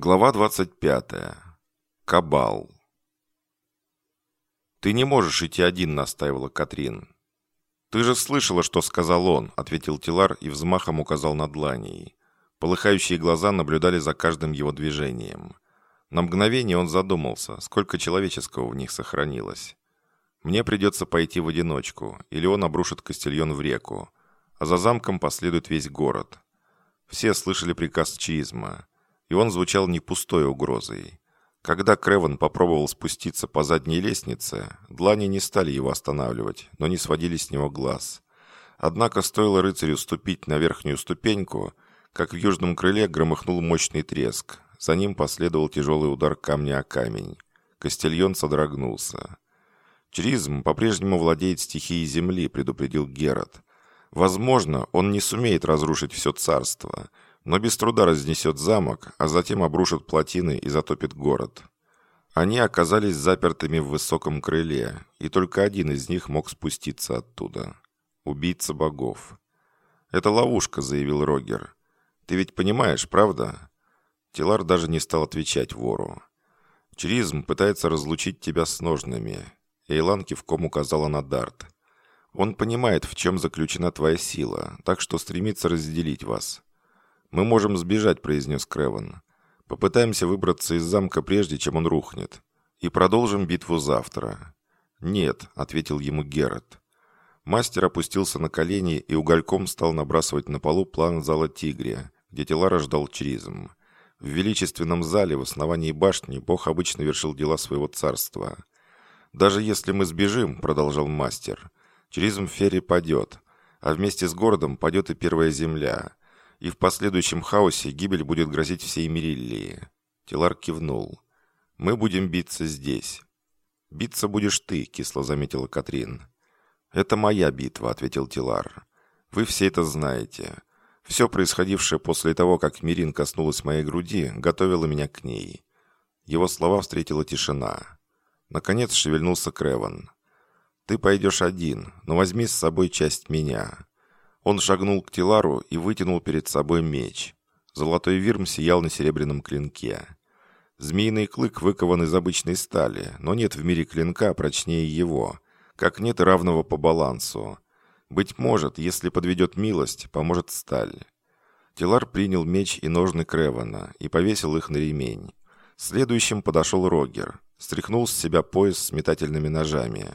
Глава 25. Кабал. «Ты не можешь идти один», — настаивала Катрин. «Ты же слышала, что сказал он», — ответил Тилар и взмахом указал на длани. Полыхающие глаза наблюдали за каждым его движением. На мгновение он задумался, сколько человеческого в них сохранилось. «Мне придется пойти в одиночку, или он обрушит Кастильон в реку, а за замком последует весь город». Все слышали приказ Чизма и он звучал не пустой угрозой. Когда Креван попробовал спуститься по задней лестнице, длани не стали его останавливать, но не сводили с него глаз. Однако стоило рыцарю ступить на верхнюю ступеньку, как в южном крыле громыхнул мощный треск. За ним последовал тяжелый удар камня о камень. Кастильон содрогнулся. «Чризм по-прежнему владеет стихией земли», — предупредил Герат. «Возможно, он не сумеет разрушить все царство, но без труда разнесет замок, а затем обрушит плотины и затопит город. Они оказались запертыми в высоком крыле, и только один из них мог спуститься оттуда. Убийца богов. «Это ловушка», — заявил Рогер. «Ты ведь понимаешь, правда?» Тилар даже не стал отвечать вору. «Чризм пытается разлучить тебя с ножными». Эйлан кивком указала на Дарт. «Он понимает, в чем заключена твоя сила, так что стремится разделить вас. «Мы можем сбежать», — произнес Креван. «Попытаемся выбраться из замка прежде, чем он рухнет. И продолжим битву завтра». «Нет», — ответил ему Герат. Мастер опустился на колени и угольком стал набрасывать на полу план зала Тигрия, где Телара ждал Чризм. В величественном зале в основании башни Бог обычно вершил дела своего царства. «Даже если мы сбежим», — продолжал мастер, — «Чризм Ферри падет, а вместе с городом падет и первая земля и в последующем хаосе гибель будет грозить всей Мериллии. Тилар кивнул. «Мы будем биться здесь». «Биться будешь ты», — кисло заметила Катрин. «Это моя битва», — ответил Тилар. «Вы все это знаете. Все происходившее после того, как Мирин коснулась моей груди, готовило меня к ней». Его слова встретила тишина. Наконец шевельнулся Креван. «Ты пойдешь один, но возьми с собой часть меня. Он шагнул к Тилару и вытянул перед собой меч. Золотой вирм сиял на серебряном клинке. Змеиный клык выкован из обычной стали, но нет в мире клинка прочнее его, как нет равного по балансу. Быть может, если подведет милость, поможет сталь. Тилар принял меч и ножны Кревана и повесил их на ремень. Следующим подошел Рогер, стряхнул с себя пояс с метательными ножами.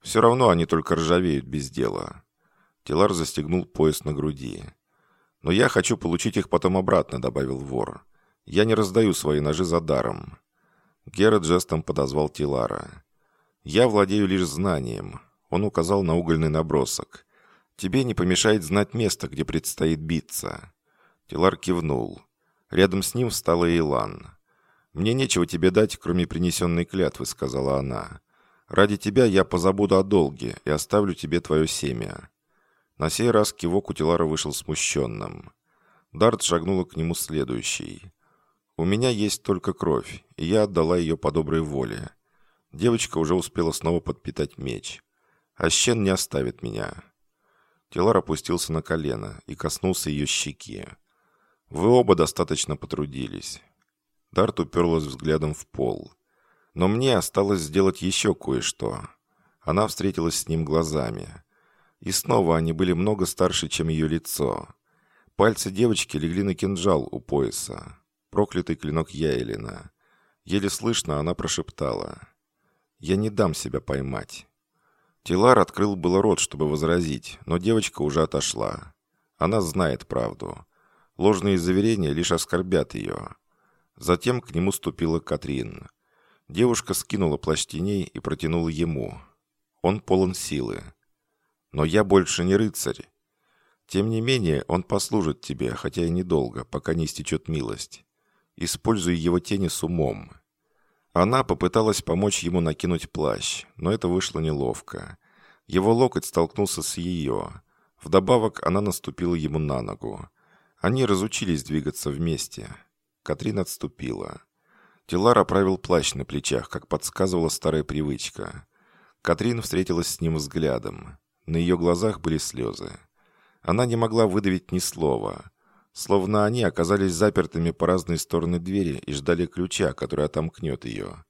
Все равно они только ржавеют без дела. Тилар застегнул пояс на груди. «Но я хочу получить их потом обратно», — добавил вор. «Я не раздаю свои ножи за даром». Герат жестом подозвал Тилара. «Я владею лишь знанием», — он указал на угольный набросок. «Тебе не помешает знать место, где предстоит биться». Тилар кивнул. Рядом с ним встала Илан. «Мне нечего тебе дать, кроме принесенной клятвы», — сказала она. «Ради тебя я позабуду о долге и оставлю тебе твое семя». На сей раз кивок у Тилара вышел смущенным. Дарт шагнула к нему следующий. «У меня есть только кровь, и я отдала ее по доброй воле. Девочка уже успела снова подпитать меч. А Щен не оставит меня». Тилар опустился на колено и коснулся ее щеки. «Вы оба достаточно потрудились». Дарт уперлась взглядом в пол. «Но мне осталось сделать еще кое-что». Она встретилась с ним глазами. И снова они были много старше, чем ее лицо. Пальцы девочки легли на кинжал у пояса. Проклятый клинок Яэлина. Еле слышно она прошептала. «Я не дам себя поймать». Тилар открыл было рот, чтобы возразить, но девочка уже отошла. Она знает правду. Ложные заверения лишь оскорбят ее. Затем к нему ступила Катрин. Девушка скинула плащ теней и протянула ему. Он полон силы. Но я больше не рыцарь. Тем не менее, он послужит тебе, хотя и недолго, пока не истечет милость. Используй его тени с умом». Она попыталась помочь ему накинуть плащ, но это вышло неловко. Его локоть столкнулся с ее. Вдобавок она наступила ему на ногу. Они разучились двигаться вместе. Катрин отступила. Тилар оправил плащ на плечах, как подсказывала старая привычка. Катрин встретилась с ним взглядом. На ее глазах были слезы. Она не могла выдавить ни слова. Словно они оказались запертыми по разные стороны двери и ждали ключа, который отомкнет ее.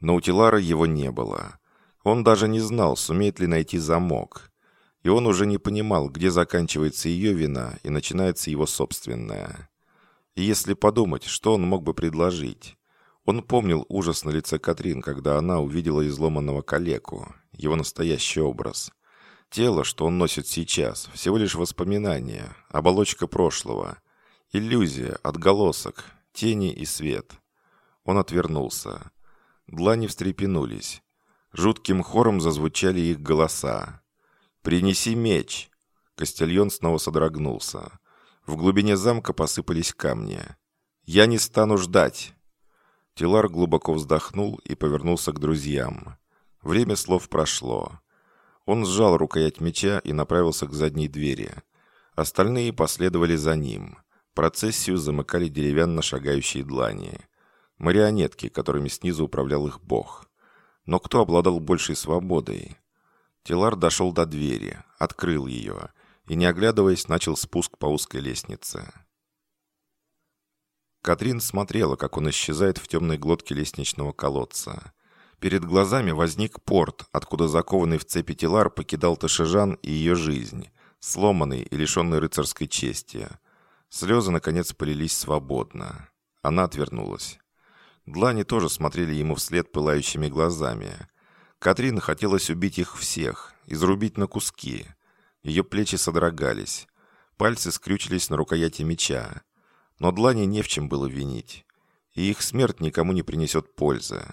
Но у Тилара его не было. Он даже не знал, сумеет ли найти замок. И он уже не понимал, где заканчивается ее вина и начинается его собственная. И если подумать, что он мог бы предложить? Он помнил ужас на лице Катрин, когда она увидела изломанного калеку, его настоящий образ. Тело, что он носит сейчас, всего лишь воспоминание, оболочка прошлого. Иллюзия, отголосок, тени и свет. Он отвернулся. Длани встрепенулись. Жутким хором зазвучали их голоса. «Принеси меч!» Костельон снова содрогнулся. В глубине замка посыпались камни. «Я не стану ждать!» Тилар глубоко вздохнул и повернулся к друзьям. Время слов прошло. Он сжал рукоять меча и направился к задней двери. Остальные последовали за ним. Процессию замыкали деревянно шагающие длани. Марионетки, которыми снизу управлял их бог. Но кто обладал большей свободой? Тилар дошел до двери, открыл ее и, не оглядываясь, начал спуск по узкой лестнице. Катрин смотрела, как он исчезает в темной глотке лестничного колодца. Перед глазами возник порт, откуда закованный в цепи Тилар покидал Ташижан и ее жизнь, сломанный и лишенный рыцарской чести – Слезы, наконец, полились свободно. Она отвернулась. Длани тоже смотрели ему вслед пылающими глазами. Катрин хотелось убить их всех, изрубить на куски. Ее плечи содрогались. Пальцы скрючились на рукояти меча. Но Длани не в чем было винить. И их смерть никому не принесет пользы.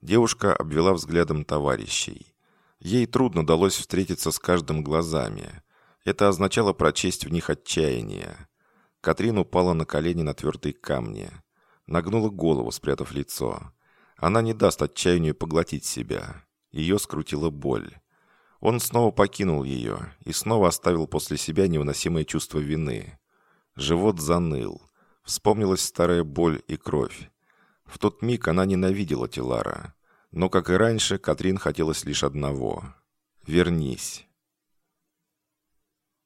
Девушка обвела взглядом товарищей. Ей трудно далось встретиться с каждым глазами. Это означало прочесть в них отчаяние. Катрин упала на колени на твердые камни. Нагнула голову, спрятав лицо. Она не даст отчаянию поглотить себя. Ее скрутила боль. Он снова покинул ее и снова оставил после себя невыносимое чувство вины. Живот заныл. Вспомнилась старая боль и кровь. В тот миг она ненавидела Тилара. Но, как и раньше, Катрин хотелось лишь одного. «Вернись».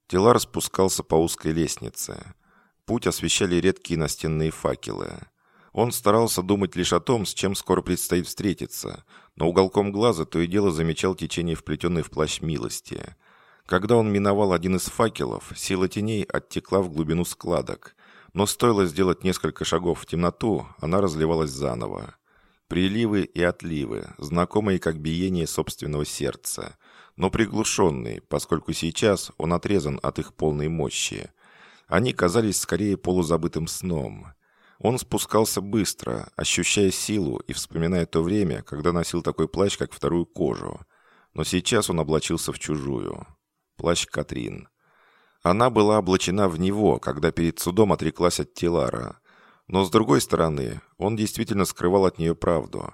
Тилар спускался по узкой лестнице. Путь освещали редкие настенные факелы. Он старался думать лишь о том, с чем скоро предстоит встретиться, но уголком глаза то и дело замечал течение вплетенной в плащ милости. Когда он миновал один из факелов, сила теней оттекла в глубину складок, но стоило сделать несколько шагов в темноту, она разливалась заново. Приливы и отливы, знакомые как биение собственного сердца, но приглушенные, поскольку сейчас он отрезан от их полной мощи. Они казались скорее полузабытым сном. Он спускался быстро, ощущая силу и вспоминая то время, когда носил такой плащ, как вторую кожу. Но сейчас он облачился в чужую. Плащ Катрин. Она была облачена в него, когда перед судом отреклась от Тилара. Но с другой стороны, он действительно скрывал от нее правду.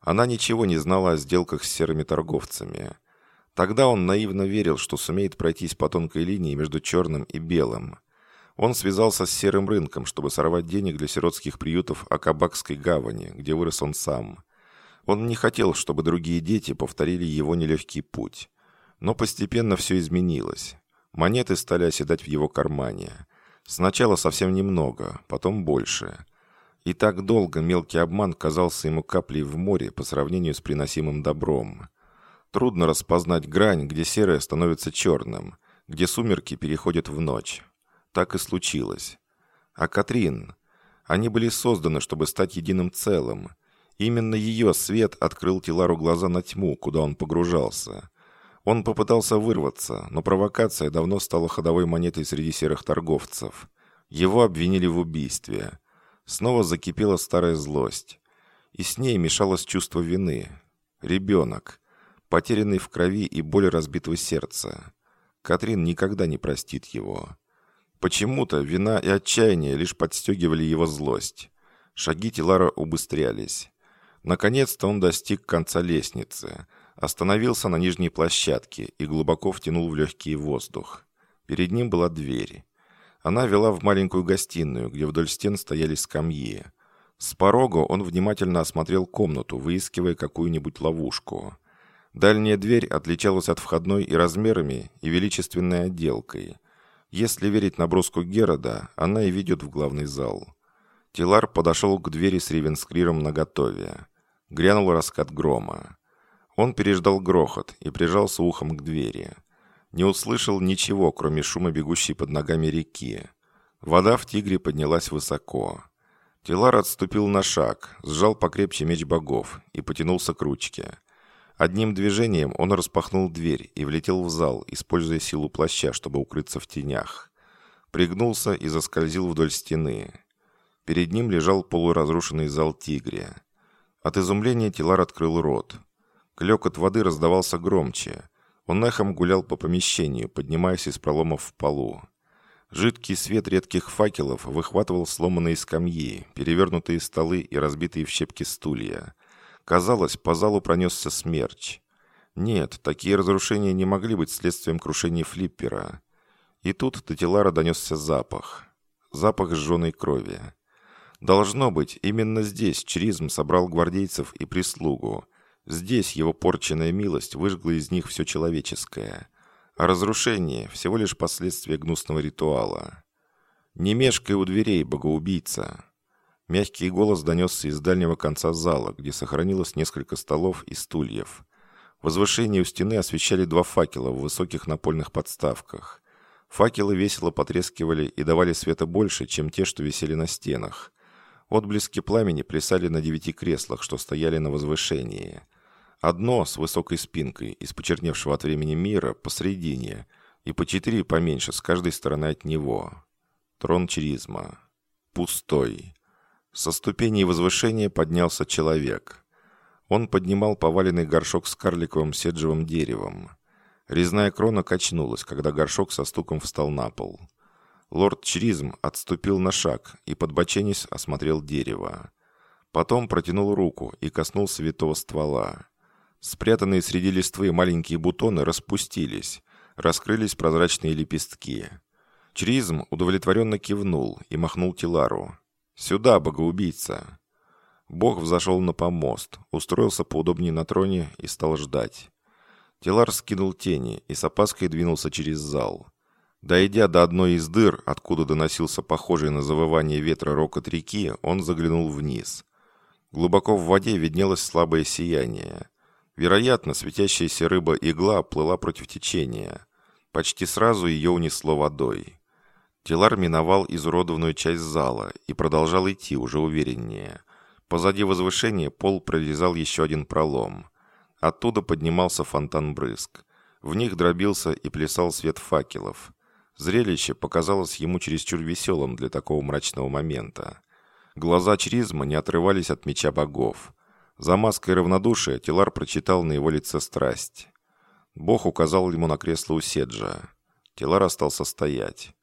Она ничего не знала о сделках с серыми торговцами. Тогда он наивно верил, что сумеет пройтись по тонкой линии между черным и белым. Он связался с серым рынком, чтобы сорвать денег для сиротских приютов Акабакской гавани, где вырос он сам. Он не хотел, чтобы другие дети повторили его нелегкий путь. Но постепенно все изменилось. Монеты стали оседать в его кармане. Сначала совсем немного, потом больше. И так долго мелкий обман казался ему каплей в море по сравнению с приносимым добром. Трудно распознать грань, где серое становится черным, где сумерки переходят в ночь так и случилось. А Катрин? Они были созданы, чтобы стать единым целым. Именно ее свет открыл Тилару глаза на тьму, куда он погружался. Он попытался вырваться, но провокация давно стала ходовой монетой среди серых торговцев. Его обвинили в убийстве. Снова закипела старая злость. И с ней мешалось чувство вины. Ребенок. Потерянный в крови и боль разбитого сердца. Катрин никогда не простит его. Почему-то вина и отчаяние лишь подстегивали его злость. Шаги Тилара убыстрялись. Наконец-то он достиг конца лестницы, остановился на нижней площадке и глубоко втянул в легкий воздух. Перед ним была дверь. Она вела в маленькую гостиную, где вдоль стен стояли скамьи. С порога он внимательно осмотрел комнату, выискивая какую-нибудь ловушку. Дальняя дверь отличалась от входной и размерами, и величественной отделкой – Если верить наброску Герода, она и ведет в главный зал. Тилар подошел к двери с Ривенскриром наготове. Грянул раскат грома. Он переждал грохот и прижался ухом к двери. Не услышал ничего, кроме шума бегущей под ногами реки. Вода в тигре поднялась высоко. Тилар отступил на шаг, сжал покрепче меч богов и потянулся к ручке. Одним движением он распахнул дверь и влетел в зал, используя силу плаща, чтобы укрыться в тенях. Пригнулся и заскользил вдоль стены. Перед ним лежал полуразрушенный зал тигре. От изумления Тилар открыл рот. Клекот воды раздавался громче. Он эхом гулял по помещению, поднимаясь из проломов в полу. Жидкий свет редких факелов выхватывал сломанные скамьи, перевернутые столы и разбитые в щепки стулья. Казалось, по залу пронесся смерч. Нет, такие разрушения не могли быть следствием крушения флиппера. И тут до Телара донесся запах. Запах сжженной крови. Должно быть, именно здесь Чризм собрал гвардейцев и прислугу. Здесь его порченная милость выжгла из них все человеческое. А разрушение – всего лишь последствия гнусного ритуала. «Не мешкай у дверей, богоубийца!» Мягкий голос донесся из дальнего конца зала, где сохранилось несколько столов и стульев. Возвышение у стены освещали два факела в высоких напольных подставках. Факелы весело потрескивали и давали света больше, чем те, что висели на стенах. Отблески пламени плясали на девяти креслах, что стояли на возвышении. Одно с высокой спинкой, из почерневшего от времени мира, посредине, и по четыре поменьше с каждой стороны от него. Трон Черизма. Пустой. Со ступеней возвышения поднялся человек. Он поднимал поваленный горшок с карликовым седжевым деревом. Резная крона качнулась, когда горшок со стуком встал на пол. Лорд Чризм отступил на шаг и, подбоченясь, осмотрел дерево. Потом протянул руку и коснулся витого ствола. Спрятанные среди листвы маленькие бутоны распустились, раскрылись прозрачные лепестки. Чризм удовлетворенно кивнул и махнул Тилару. «Сюда, богоубийца!» Бог взошел на помост, устроился поудобнее на троне и стал ждать. Тилар скинул тени и с опаской двинулся через зал. Дойдя до одной из дыр, откуда доносился похожий на завывание ветра рокот реки, он заглянул вниз. Глубоко в воде виднелось слабое сияние. Вероятно, светящаяся рыба-игла плыла против течения. Почти сразу ее унесло водой. Телар миновал изуродованную часть зала и продолжал идти уже увереннее. Позади возвышения пол прорезал еще один пролом. Оттуда поднимался фонтан брызг. В них дробился и плясал свет факелов. Зрелище показалось ему чересчур веселым для такого мрачного момента. Глаза Чризма не отрывались от меча богов. За маской равнодушия Тилар прочитал на его лице страсть. Бог указал ему на кресло у Седжа. Тилар остался стоять.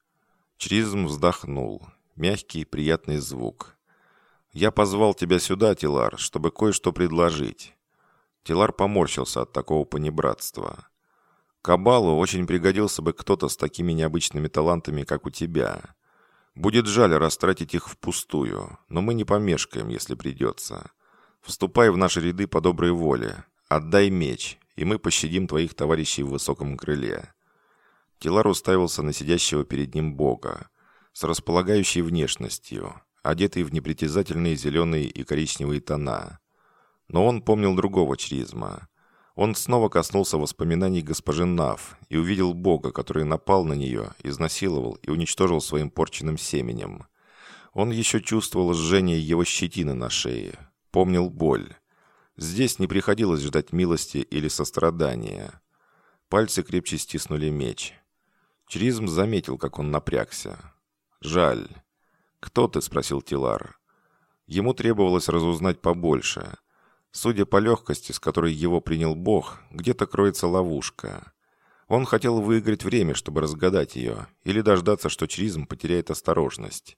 Чризм вздохнул. Мягкий, приятный звук. «Я позвал тебя сюда, Тилар, чтобы кое-что предложить». Тилар поморщился от такого понебратства. «Кабалу очень пригодился бы кто-то с такими необычными талантами, как у тебя. Будет жаль растратить их впустую, но мы не помешкаем, если придется. Вступай в наши ряды по доброй воле. Отдай меч, и мы пощадим твоих товарищей в высоком крыле. Тилар уставился на сидящего перед ним бога, с располагающей внешностью, одетый в непритязательные зеленые и коричневые тона. Но он помнил другого чризма. Он снова коснулся воспоминаний госпожи Нав и увидел бога, который напал на нее, изнасиловал и уничтожил своим порченным семенем. Он еще чувствовал жжение его щетины на шее, помнил боль. Здесь не приходилось ждать милости или сострадания. Пальцы крепче стиснули меч. Чризм заметил, как он напрягся. «Жаль». «Кто ты?» – спросил Тилар. Ему требовалось разузнать побольше. Судя по легкости, с которой его принял Бог, где-то кроется ловушка. Он хотел выиграть время, чтобы разгадать ее, или дождаться, что Чризм потеряет осторожность.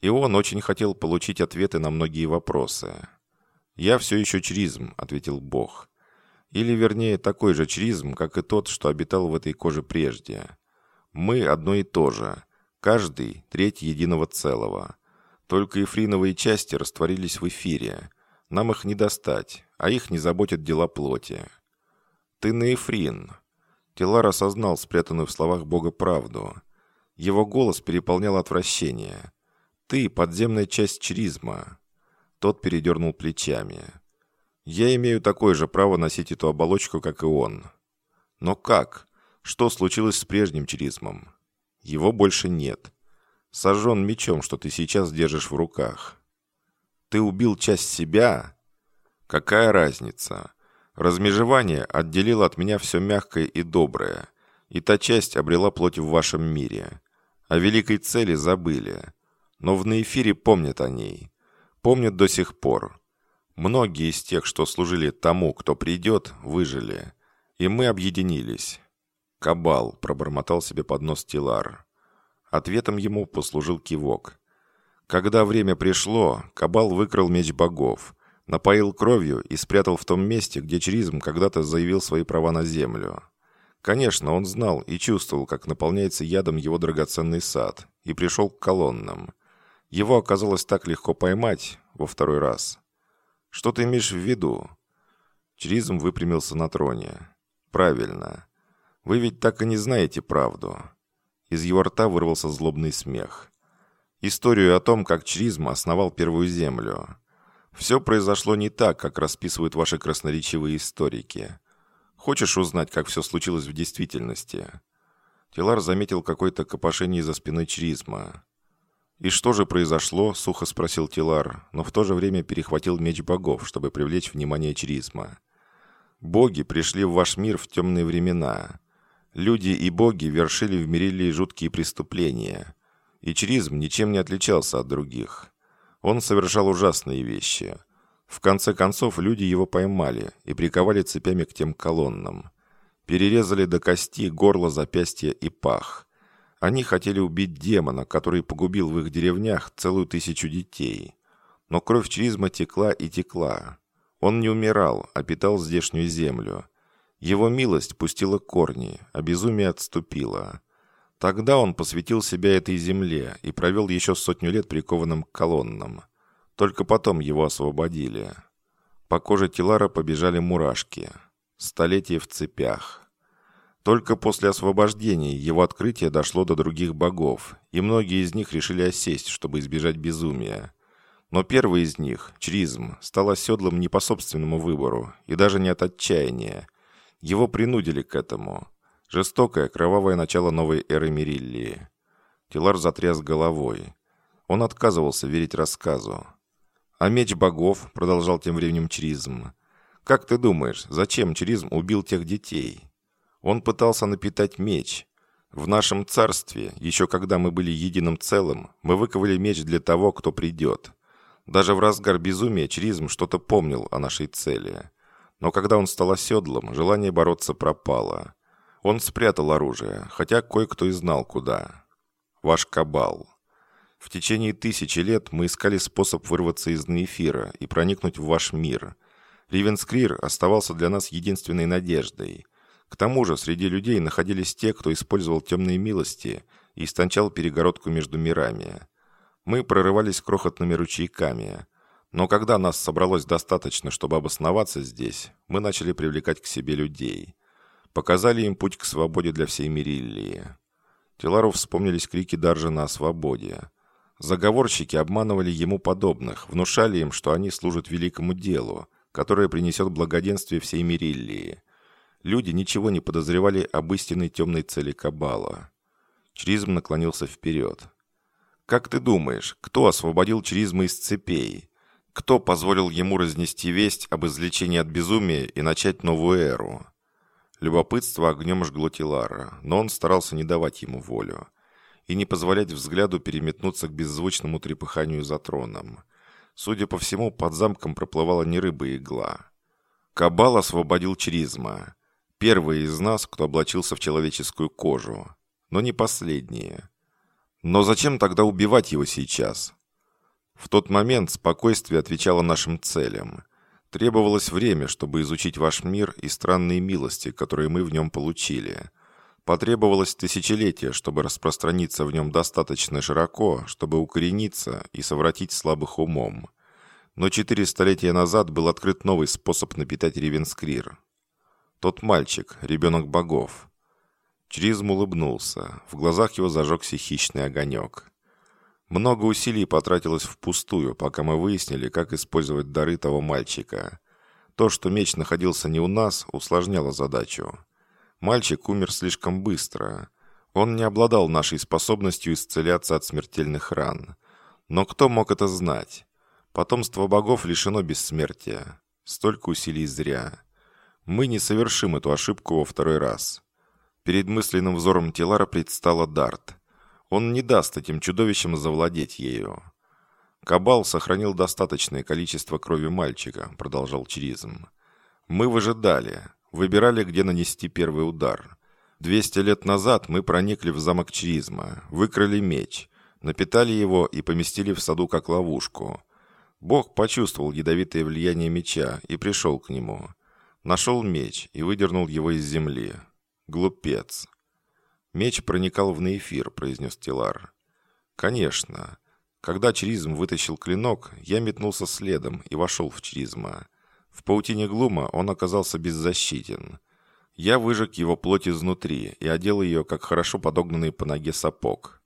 И он очень хотел получить ответы на многие вопросы. «Я все еще Чризм», — ответил Бог. Или, вернее, такой же Чризм, как и тот, что обитал в этой коже прежде. Мы одно и то же. Каждый – треть единого целого. Только эфриновые части растворились в эфире. Нам их не достать, а их не заботят дела плоти. Ты на эфрин. Телар осознал спрятанную в словах Бога правду. Его голос переполнял отвращение. «Ты — подземная часть чризма». Тот передернул плечами. «Я имею такое же право носить эту оболочку, как и он». «Но как? Что случилось с прежним чризмом?» «Его больше нет. Сожжен мечом, что ты сейчас держишь в руках». «Ты убил часть себя?» «Какая разница?» Размежевание отделило от меня все мягкое и доброе, и та часть обрела плоть в вашем мире. О великой цели забыли, но в наэфире помнят о ней. Помнят до сих пор. Многие из тех, что служили тому, кто придет, выжили. И мы объединились. «Кабал», — пробормотал себе под нос Тилар. Ответом ему послужил кивок. Когда время пришло, Кабал выкрал меч богов, Напоил кровью и спрятал в том месте, где Чризм когда-то заявил свои права на землю. Конечно, он знал и чувствовал, как наполняется ядом его драгоценный сад, и пришел к колоннам. Его оказалось так легко поймать во второй раз. «Что ты имеешь в виду?» Чризм выпрямился на троне. «Правильно. Вы ведь так и не знаете правду». Из его рта вырвался злобный смех. Историю о том, как Чризм основал Первую Землю. Все произошло не так, как расписывают ваши красноречивые историки. Хочешь узнать, как все случилось в действительности?» Тилар заметил какое-то копошение за спиной Чризма. «И что же произошло?» — сухо спросил Тилар, но в то же время перехватил меч богов, чтобы привлечь внимание Чризма. «Боги пришли в ваш мир в темные времена. Люди и боги вершили в Мирилии жуткие преступления. И Чризм ничем не отличался от других. Он совершал ужасные вещи. В конце концов, люди его поймали и приковали цепями к тем колоннам. Перерезали до кости горло, запястья и пах. Они хотели убить демона, который погубил в их деревнях целую тысячу детей. Но кровь Чризма текла и текла. Он не умирал, а питал здешнюю землю. Его милость пустила корни, а безумие отступило. Тогда он посвятил себя этой земле и провел еще сотню лет прикованным к колоннам. Только потом его освободили. По коже Тилара побежали мурашки. Столетие в цепях. Только после освобождения его открытие дошло до других богов, и многие из них решили осесть, чтобы избежать безумия. Но первый из них, Чризм, стал оседлым не по собственному выбору, и даже не от отчаяния. Его принудили к этому – Жестокое, кровавое начало новой эры Мериллии. Тилар затряс головой. Он отказывался верить рассказу. «А меч богов?» — продолжал тем временем Чризм. «Как ты думаешь, зачем Чризм убил тех детей?» «Он пытался напитать меч. В нашем царстве, еще когда мы были единым целым, мы выковали меч для того, кто придет. Даже в разгар безумия Чризм что-то помнил о нашей цели. Но когда он стал оседлым, желание бороться пропало. Он спрятал оружие, хотя кое-кто и знал куда. Ваш кабал. В течение тысячи лет мы искали способ вырваться из Нефира и проникнуть в ваш мир. Ривенскрир оставался для нас единственной надеждой. К тому же среди людей находились те, кто использовал темные милости и истончал перегородку между мирами. Мы прорывались крохотными ручейками. Но когда нас собралось достаточно, чтобы обосноваться здесь, мы начали привлекать к себе людей – показали им путь к свободе для всей Мериллии. Телару вспомнились крики Даржина о свободе. Заговорщики обманывали ему подобных, внушали им, что они служат великому делу, которое принесет благоденствие всей Мериллии. Люди ничего не подозревали об истинной темной цели Кабала. Чризм наклонился вперед. «Как ты думаешь, кто освободил Чризма из цепей? Кто позволил ему разнести весть об излечении от безумия и начать новую эру?» Любопытство огнем жгло Тилара, но он старался не давать ему волю и не позволять взгляду переметнуться к беззвучному трепыханию за троном. Судя по всему, под замком проплывала не рыба и игла. Кабал освободил Чризма. Первый из нас, кто облачился в человеческую кожу. Но не последние. Но зачем тогда убивать его сейчас? В тот момент спокойствие отвечало нашим целям. Требовалось время, чтобы изучить ваш мир и странные милости, которые мы в нем получили. Потребовалось тысячелетие, чтобы распространиться в нем достаточно широко, чтобы укорениться и совратить слабых умом. Но четыре столетия назад был открыт новый способ напитать Ревенскрир. Тот мальчик, ребенок богов. Чризм улыбнулся. В глазах его зажегся хищный огонек. Много усилий потратилось впустую, пока мы выяснили, как использовать дары того мальчика. То, что меч находился не у нас, усложняло задачу. Мальчик умер слишком быстро. Он не обладал нашей способностью исцеляться от смертельных ран. Но кто мог это знать? Потомство богов лишено бессмертия. Столько усилий зря. Мы не совершим эту ошибку во второй раз. Перед мысленным взором Тилара предстала Дарт. Он не даст этим чудовищам завладеть ею. «Кабал сохранил достаточное количество крови мальчика», — продолжал Чиризм. «Мы выжидали, выбирали, где нанести первый удар. Двести лет назад мы проникли в замок Чиризма, выкрали меч, напитали его и поместили в саду как ловушку. Бог почувствовал ядовитое влияние меча и пришел к нему. Нашел меч и выдернул его из земли. Глупец. «Меч проникал в Нейфир», — произнес Тилар. «Конечно. Когда Чризм вытащил клинок, я метнулся следом и вошел в Чризма. В паутине Глума он оказался беззащитен. Я выжег его плоть изнутри и одел ее, как хорошо подогнанный по ноге сапог.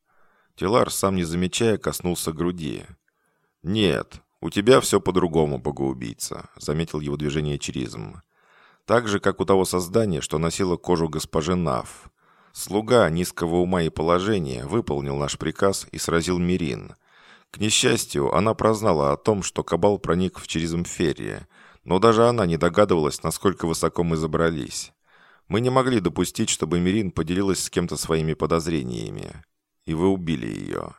Тилар, сам не замечая, коснулся груди. «Нет, у тебя все по-другому, богоубийца», — заметил его движение Чризм. «Так же, как у того создания, что носило кожу госпожи Нав. Слуга низкого ума и положения выполнил наш приказ и сразил Мирин. К несчастью, она прознала о том, что Кабал проник в Черезмферия, но даже она не догадывалась, насколько высоко мы забрались. Мы не могли допустить, чтобы Мирин поделилась с кем-то своими подозрениями. И вы убили ее.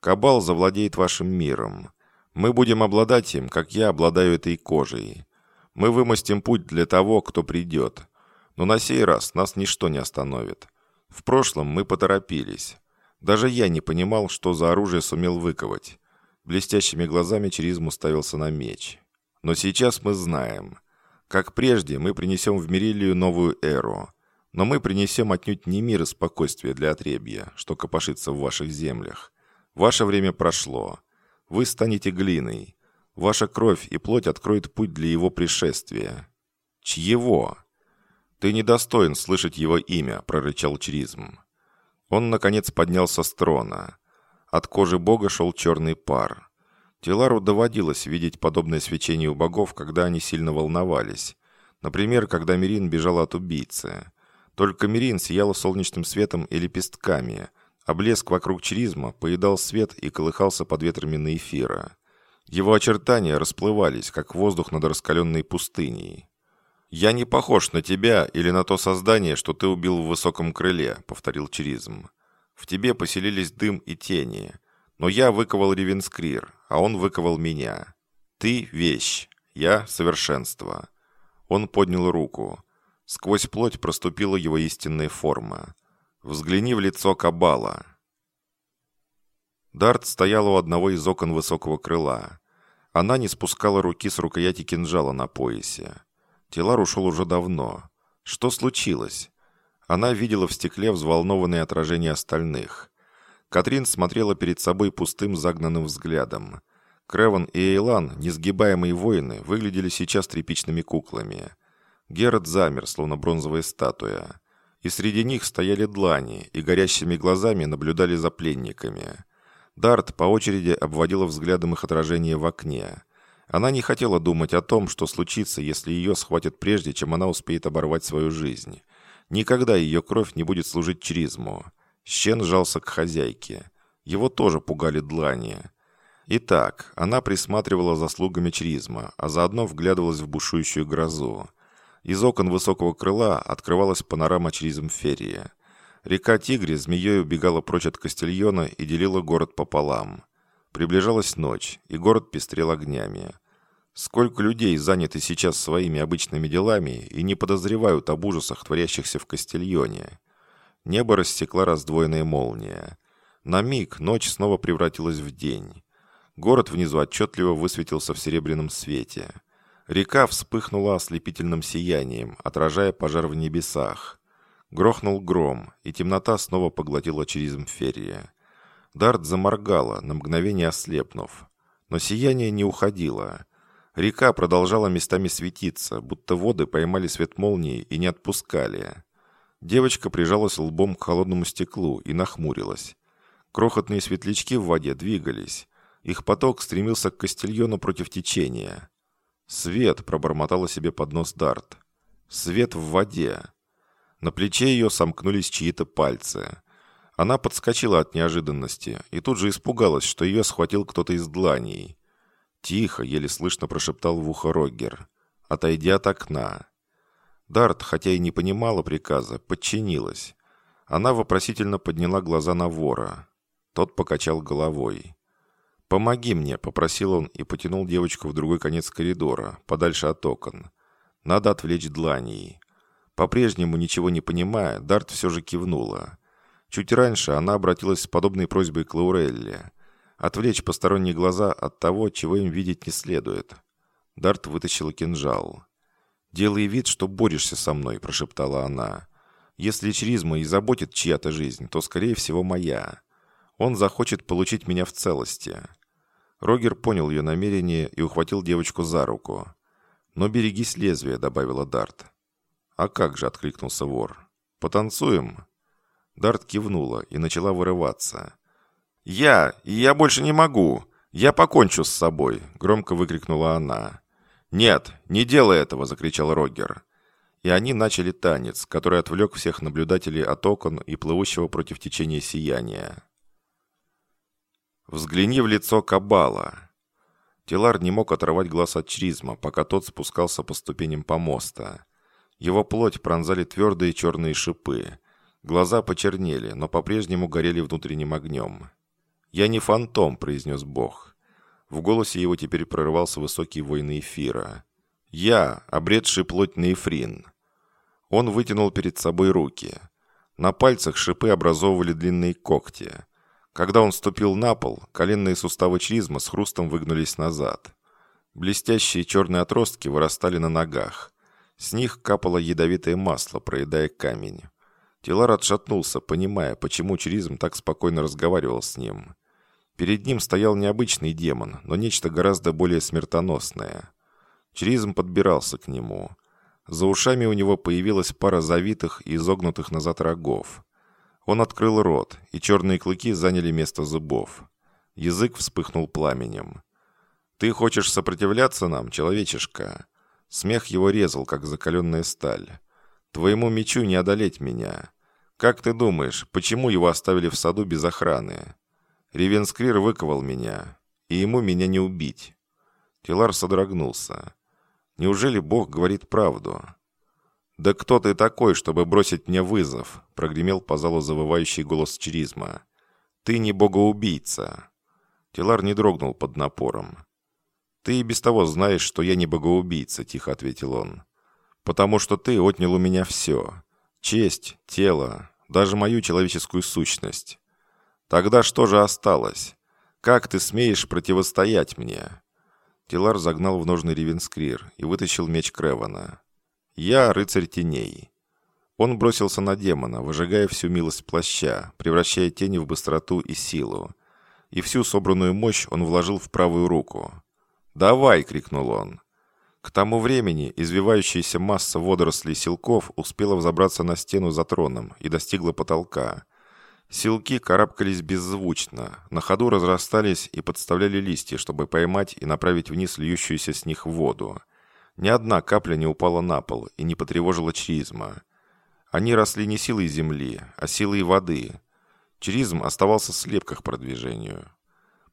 Кабал завладеет вашим миром. Мы будем обладать им, как я обладаю этой кожей. Мы вымостим путь для того, кто придет. Но на сей раз нас ничто не остановит. В прошлом мы поторопились. Даже я не понимал, что за оружие сумел выковать. Блестящими глазами Черизм уставился на меч. Но сейчас мы знаем. Как прежде, мы принесем в Мирилию новую эру. Но мы принесем отнюдь не мир и спокойствие для отребья, что копошится в ваших землях. Ваше время прошло. Вы станете глиной. Ваша кровь и плоть откроют путь для его пришествия. Чьего? «Ты недостоин слышать его имя», — прорычал Чризм. Он, наконец, поднялся с трона. От кожи бога шел черный пар. Телару доводилось видеть подобное свечение у богов, когда они сильно волновались. Например, когда Мирин бежал от убийцы. Только Мирин сияла солнечным светом и лепестками, а блеск вокруг Чризма поедал свет и колыхался под ветрами на эфира. Его очертания расплывались, как воздух над раскаленной пустыней. «Я не похож на тебя или на то создание, что ты убил в высоком крыле», — повторил Чиризм. «В тебе поселились дым и тени. Но я выковал Ревенскрир, а он выковал меня. Ты — вещь, я — совершенство». Он поднял руку. Сквозь плоть проступила его истинная форма. «Взгляни в лицо Кабала». Дарт стояла у одного из окон высокого крыла. Она не спускала руки с рукояти кинжала на поясе. Тилар ушел уже давно. Что случилось? Она видела в стекле взволнованное отражение остальных. Катрин смотрела перед собой пустым загнанным взглядом. Креван и Эйлан, несгибаемые воины, выглядели сейчас тряпичными куклами. Герат замер, словно бронзовая статуя. И среди них стояли длани, и горящими глазами наблюдали за пленниками. Дарт по очереди обводила взглядом их отражение в окне. Она не хотела думать о том, что случится, если ее схватят прежде, чем она успеет оборвать свою жизнь. Никогда ее кровь не будет служить чризму. Щен жался к хозяйке. Его тоже пугали длани. Итак, она присматривала за слугами чризма, а заодно вглядывалась в бушующую грозу. Из окон высокого крыла открывалась панорама чризм Ферии. Река Тигри змеей убегала прочь от Кастильона и делила город пополам. Приближалась ночь, и город пестрел огнями. Сколько людей заняты сейчас своими обычными делами и не подозревают об ужасах, творящихся в Кастильоне. Небо рассекла раздвоенная молния. На миг ночь снова превратилась в день. Город внизу отчетливо высветился в серебряном свете. Река вспыхнула ослепительным сиянием, отражая пожар в небесах. Грохнул гром, и темнота снова поглотила через Мферия. Дарт заморгала, на мгновение ослепнув. Но сияние не уходило. Река продолжала местами светиться, будто воды поймали свет молнии и не отпускали. Девочка прижалась лбом к холодному стеклу и нахмурилась. Крохотные светлячки в воде двигались. Их поток стремился к Кастильону против течения. «Свет!» – пробормотала себе под нос Дарт. «Свет в воде!» На плече ее сомкнулись чьи-то пальцы. Она подскочила от неожиданности и тут же испугалась, что ее схватил кто-то из дланей. «Тихо!» – еле слышно прошептал в ухо Роггер. «Отойди от окна!» Дарт, хотя и не понимала приказа, подчинилась. Она вопросительно подняла глаза на вора. Тот покачал головой. «Помоги мне», — попросил он и потянул девочку в другой конец коридора, подальше от окон. «Надо отвлечь дланей». По-прежнему, ничего не понимая, Дарт все же кивнула. Чуть раньше она обратилась с подобной просьбой к Лаурелле. Отвлечь посторонние глаза от того, чего им видеть не следует. Дарт вытащила кинжал. «Делай вид, что борешься со мной», – прошептала она. «Если чризма и заботит чья-то жизнь, то, скорее всего, моя. Он захочет получить меня в целости». Рогер понял ее намерение и ухватил девочку за руку. «Но берегись лезвия», – добавила Дарт. «А как же», – откликнулся вор. «Потанцуем?» Дарт кивнула и начала вырываться. «Я! Я больше не могу! Я покончу с собой!» – громко выкрикнула она. «Нет, не делай этого!» – закричал Рогер. И они начали танец, который отвлек всех наблюдателей от окон и плывущего против течения сияния. «Взгляни в лицо Кабала!» Тилар не мог оторвать глаз от Чризма, пока тот спускался по ступеням помоста. Его плоть пронзали твердые черные шипы. Глаза почернели, но по-прежнему горели внутренним огнем. «Я не фантом», — произнес Бог. В голосе его теперь прорывался высокий войн эфира. «Я, обретший плоть Нейфрин». Он вытянул перед собой руки. На пальцах шипы образовывали длинные когти. Когда он ступил на пол, коленные суставы чризма с хрустом выгнулись назад. Блестящие черные отростки вырастали на ногах. С них капало ядовитое масло, проедая камень. Тилар отшатнулся, понимая, почему чризм так спокойно разговаривал с ним. Перед ним стоял необычный демон, но нечто гораздо более смертоносное. Чризм подбирался к нему. За ушами у него появилась пара завитых и изогнутых назад рогов. Он открыл рот, и черные клыки заняли место зубов. Язык вспыхнул пламенем. «Ты хочешь сопротивляться нам, человечишка?» Смех его резал, как закаленная сталь. «Твоему мечу не одолеть меня. Как ты думаешь, почему его оставили в саду без охраны?» Ревенскрир выковал меня, и ему меня не убить. Тилар содрогнулся. Неужели Бог говорит правду? «Да кто ты такой, чтобы бросить мне вызов?» прогремел по залу завывающий голос Чризма. «Ты не богоубийца!» Тилар не дрогнул под напором. «Ты и без того знаешь, что я не богоубийца», — тихо ответил он. «Потому что ты отнял у меня все. Честь, тело, даже мою человеческую сущность. Тогда что же осталось? Как ты смеешь противостоять мне?» Тилар загнал в ножный ревенскрир и вытащил меч Кревана. «Я рыцарь теней». Он бросился на демона, выжигая всю милость плаща, превращая тени в быстроту и силу. И всю собранную мощь он вложил в правую руку. «Давай!» — крикнул он. К тому времени извивающаяся масса водорослей силков успела взобраться на стену за троном и достигла потолка. Силки карабкались беззвучно, на ходу разрастались и подставляли листья, чтобы поймать и направить вниз льющуюся с них воду. Ни одна капля не упала на пол и не потревожила чризма. Они росли не силой земли, а силой воды. Чризм оставался слеп к продвижению.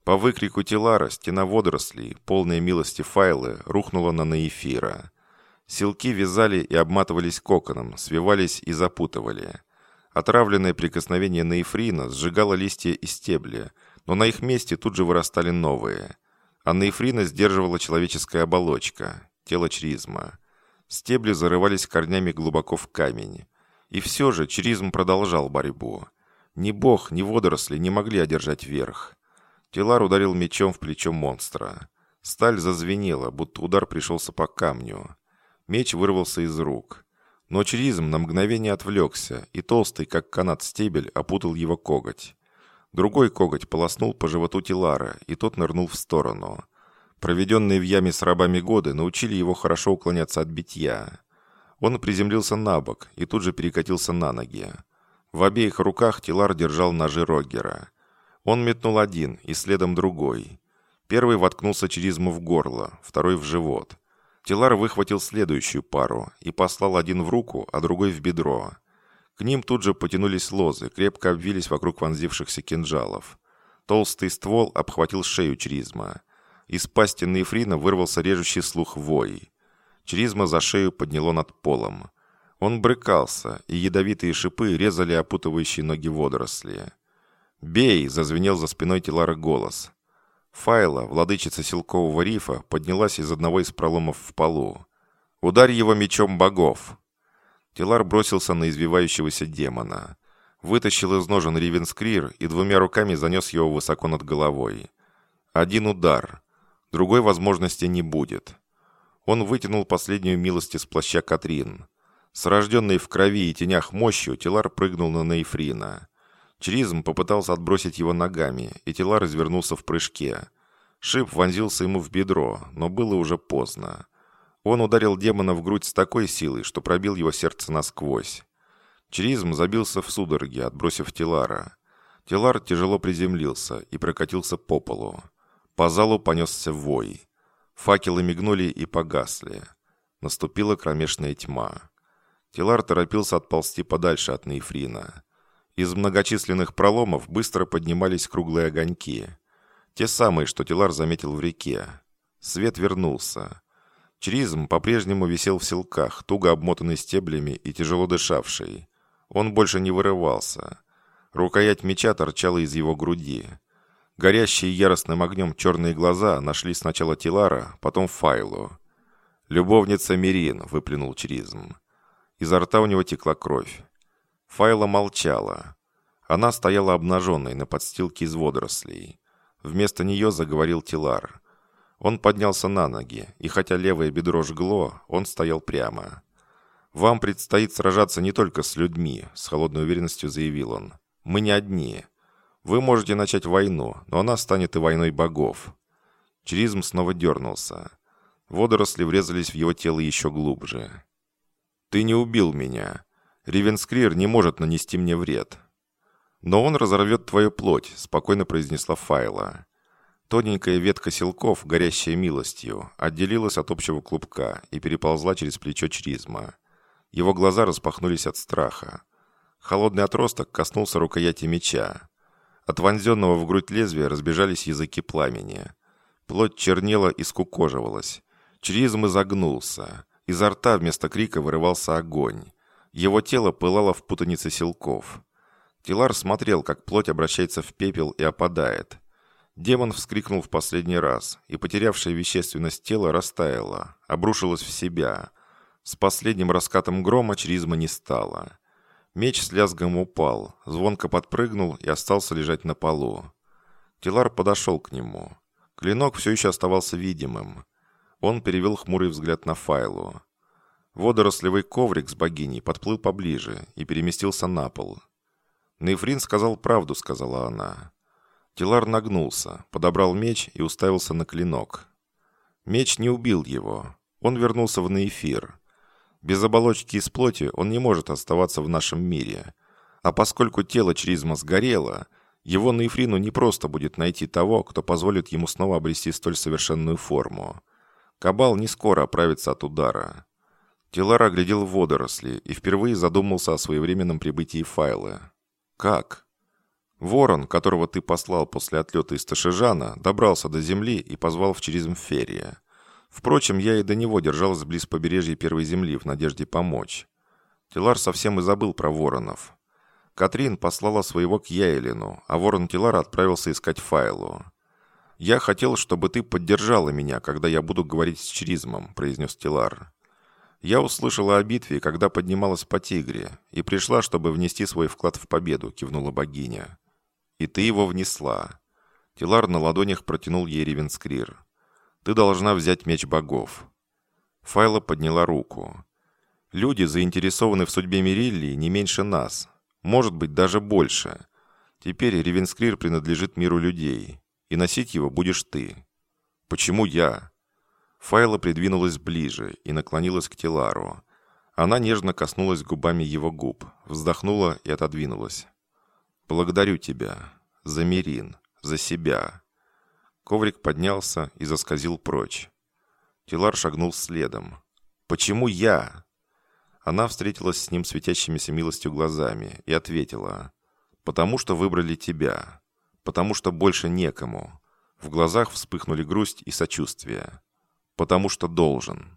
По выкрику Телара стена водорослей, полная милости файлы, рухнула на Наэфира. Силки вязали и обматывались коконом, свивались и запутывали. Отравленное прикосновение наифрина сжигало листья и стебли, но на их месте тут же вырастали новые. А наифрина сдерживала человеческая оболочка, тело чризма. Стебли зарывались корнями глубоко в камень. И все же чризм продолжал борьбу. Ни бог, ни водоросли не могли одержать верх. Телар ударил мечом в плечо монстра. Сталь зазвенела, будто удар пришелся по камню. Меч вырвался из рук. Но Чризм на мгновение отвлекся, и толстый, как канат стебель, опутал его коготь. Другой коготь полоснул по животу Тилара, и тот нырнул в сторону. Проведенные в яме с рабами годы научили его хорошо уклоняться от битья. Он приземлился на бок и тут же перекатился на ноги. В обеих руках Тилар держал ножи Роггера. Он метнул один и следом другой. Первый воткнулся Чризму в горло, второй в живот. Тилар выхватил следующую пару и послал один в руку, а другой в бедро. К ним тут же потянулись лозы, крепко обвились вокруг вонзившихся кинжалов. Толстый ствол обхватил шею Чризма. Из пасти Нефрина вырвался режущий слух вой. Чризма за шею подняло над полом. Он брыкался, и ядовитые шипы резали опутывающие ноги водоросли. «Бей!» – зазвенел за спиной Тилара голос. Файла, владычица Силкового рифа, поднялась из одного из проломов в полу. «Ударь его мечом богов!» Тилар бросился на извивающегося демона. Вытащил из ножен Ривенскрир и двумя руками занес его высоко над головой. Один удар. Другой возможности не будет. Он вытянул последнюю милость из плаща Катрин. С в крови и тенях мощью Тилар прыгнул на Нейфрина. Чризм попытался отбросить его ногами, и Тилар развернулся в прыжке. Шип вонзился ему в бедро, но было уже поздно. Он ударил демона в грудь с такой силой, что пробил его сердце насквозь. Чризм забился в судороге, отбросив Тилара. Тилар тяжело приземлился и прокатился по полу. По залу понесся вой. Факелы мигнули и погасли. Наступила кромешная тьма. Тилар торопился отползти подальше от Нейфрина. Из многочисленных проломов быстро поднимались круглые огоньки. Те самые, что Тилар заметил в реке. Свет вернулся. Чризм по-прежнему висел в селках, туго обмотанный стеблями и тяжело дышавший. Он больше не вырывался. Рукоять меча торчала из его груди. Горящие яростным огнем черные глаза нашли сначала Тилара, потом Файлу. «Любовница Мирин», — выплюнул Чризм. Изо рта у него текла кровь. Файла молчала. Она стояла обнаженной на подстилке из водорослей. Вместо нее заговорил Тилар. Он поднялся на ноги, и хотя левое бедро жгло, он стоял прямо. «Вам предстоит сражаться не только с людьми», — с холодной уверенностью заявил он. «Мы не одни. Вы можете начать войну, но она станет и войной богов». Чризм снова дернулся. Водоросли врезались в его тело еще глубже. «Ты не убил меня. Ривенскрир не может нанести мне вред». «Но он разорвет твою плоть», — спокойно произнесла Файла. Тоненькая ветка силков, горящая милостью, отделилась от общего клубка и переползла через плечо Чризма. Его глаза распахнулись от страха. Холодный отросток коснулся рукояти меча. От вонзенного в грудь лезвия разбежались языки пламени. Плоть чернела и скукоживалась. Чризм изогнулся. Изо рта вместо крика вырывался огонь. Его тело пылало в путанице силков. Тилар смотрел, как плоть обращается в пепел и опадает. Демон вскрикнул в последний раз, и потерявшая вещественность тело растаяло, обрушилось в себя. С последним раскатом грома чризма не стало. Меч с лязгом упал, звонко подпрыгнул и остался лежать на полу. Тилар подошел к нему. Клинок все еще оставался видимым. Он перевел хмурый взгляд на Файлу. Водорослевый коврик с богиней подплыл поближе и переместился на пол. «Нефрин сказал правду», — сказала она. Тилар нагнулся, подобрал меч и уставился на клинок. Меч не убил его. Он вернулся в Наэфир. Без оболочки из плоти он не может оставаться в нашем мире. А поскольку тело Чризма сгорело, его Наэфрину не просто будет найти того, кто позволит ему снова обрести столь совершенную форму. Кабал не скоро оправится от удара. Тилар оглядел водоросли и впервые задумался о своевременном прибытии Файла. «Как?» Ворон, которого ты послал после отлета из Ташижана, добрался до земли и позвал в Черизмферия. Впрочем, я и до него держался близ побережья Первой Земли в надежде помочь. Тилар совсем и забыл про воронов. Катрин послала своего к Яйлину, а ворон Тилара отправился искать Файлу. «Я хотел, чтобы ты поддержала меня, когда я буду говорить с Черизмом», — произнес Тилар. «Я услышала о битве, когда поднималась по Тигре, и пришла, чтобы внести свой вклад в победу», — кивнула богиня. И ты его внесла. Тилар на ладонях протянул ей Ревенскрир. Ты должна взять меч богов. Файла подняла руку. Люди заинтересованы в судьбе Мириллии не меньше нас. Может быть, даже больше. Теперь Ревенскрир принадлежит миру людей. И носить его будешь ты. Почему я? Файла придвинулась ближе и наклонилась к Тилару. Она нежно коснулась губами его губ, вздохнула и отодвинулась. «Благодарю тебя. За Мирин. За себя». Коврик поднялся и заскользил прочь. Тилар шагнул следом. «Почему я?» Она встретилась с ним светящимися милостью глазами и ответила. «Потому что выбрали тебя. Потому что больше некому». В глазах вспыхнули грусть и сочувствие. «Потому что должен».